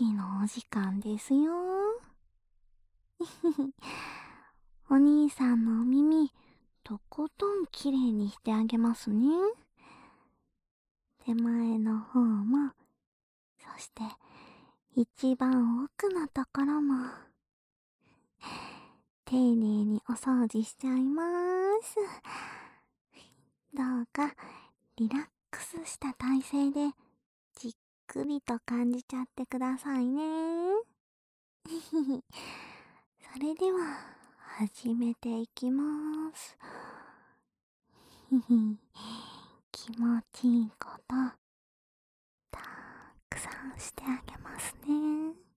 きのお時間ですよ。お兄さんのお耳、とことんきれいにしてあげますね。手前の方も、そして一番奥のところも、丁寧にお掃除しちゃいます。どうかリラックスした体勢でくりと感じちゃってくださいね。それでは始めていきます。気持ちいいことたくさんしてあげますね。